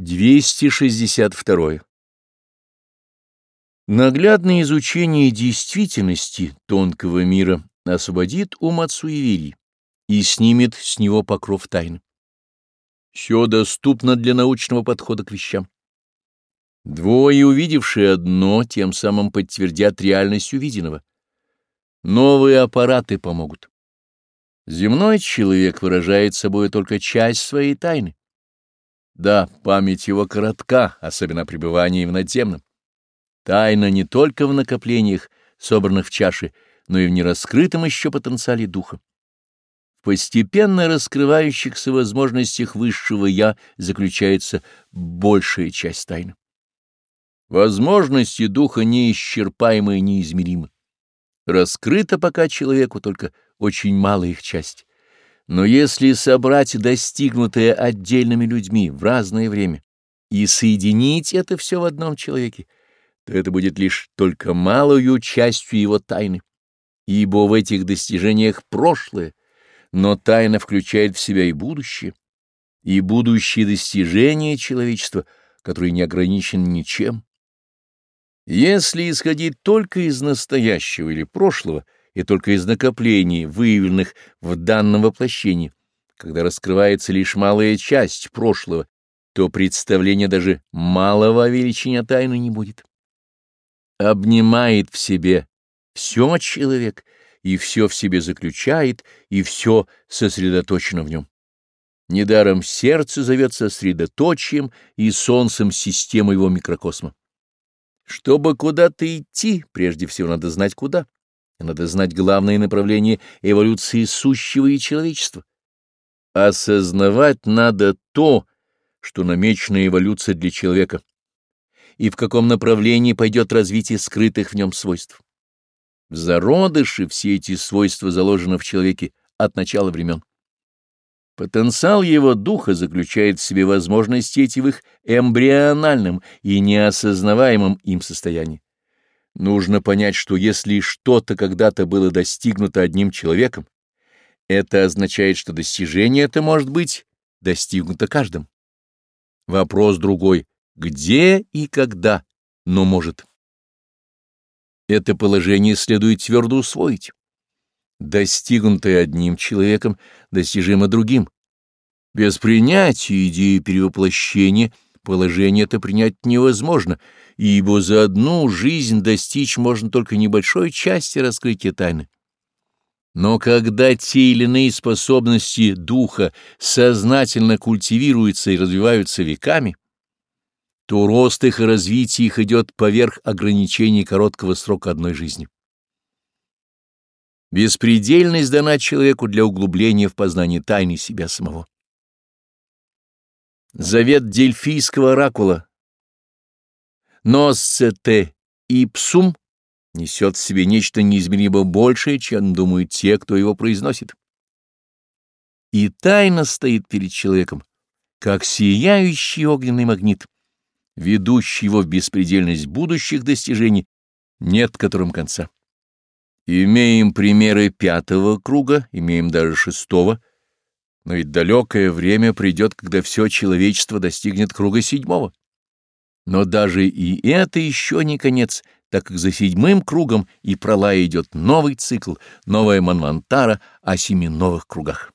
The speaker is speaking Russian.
262. Наглядное изучение действительности тонкого мира освободит ум от суеверий и снимет с него покров тайн. Все доступно для научного подхода к вещам. Двое, увидевшие одно, тем самым подтвердят реальность увиденного. Новые аппараты помогут. Земной человек выражает собой только часть своей тайны. Да, память его коротка, особенно пребывание в надземном. Тайна не только в накоплениях, собранных в чаше, но и в нераскрытом еще потенциале духа. В постепенно раскрывающихся возможностях высшего «я» заключается большая часть тайны. Возможности духа неисчерпаемы и неизмеримы. Раскрыта пока человеку только очень малая их часть. Но если собрать достигнутое отдельными людьми в разное время и соединить это все в одном человеке, то это будет лишь только малую частью его тайны, ибо в этих достижениях прошлое, но тайна включает в себя и будущее, и будущие достижения человечества, которые не ограничен ничем. Если исходить только из настоящего или прошлого — и только из накоплений, выявленных в данном воплощении. Когда раскрывается лишь малая часть прошлого, то представление даже малого о тайны не будет. Обнимает в себе все человек, и все в себе заключает, и все сосредоточено в нем. Недаром сердце зовется средоточием и солнцем системы его микрокосма. Чтобы куда-то идти, прежде всего надо знать куда. Надо знать главные направления эволюции сущего и человечества. Осознавать надо то, что намечена эволюция для человека, и в каком направлении пойдет развитие скрытых в нем свойств. В зародыше все эти свойства заложены в человеке от начала времен. Потенциал его духа заключает в себе возможности эти в их эмбриональном и неосознаваемом им состоянии. Нужно понять, что если что-то когда-то было достигнуто одним человеком, это означает, что достижение это может быть достигнуто каждым. Вопрос другой — где и когда, но может. Это положение следует твердо усвоить. Достигнутое одним человеком достижимо другим. Без принятия идеи перевоплощения — Положение это принять невозможно, ибо за одну жизнь достичь можно только небольшой части раскрытия тайны. Но когда те или иные способности духа сознательно культивируются и развиваются веками, то рост их и развитие их идет поверх ограничений короткого срока одной жизни. Беспредельность дана человеку для углубления в познание тайны себя самого. Завет дельфийского оракула. Носцете ипсум несет в себе нечто неизмеримо большее, чем думают те, кто его произносит. И тайна стоит перед человеком, как сияющий огненный магнит, ведущий его в беспредельность будущих достижений, нет которым конца. Имеем примеры пятого круга, имеем даже шестого — ну Но ведь далекое время придет, когда все человечество достигнет круга седьмого. Но даже и это еще не конец, так как за седьмым кругом и пролая идет новый цикл, новая манвантара о семи новых кругах.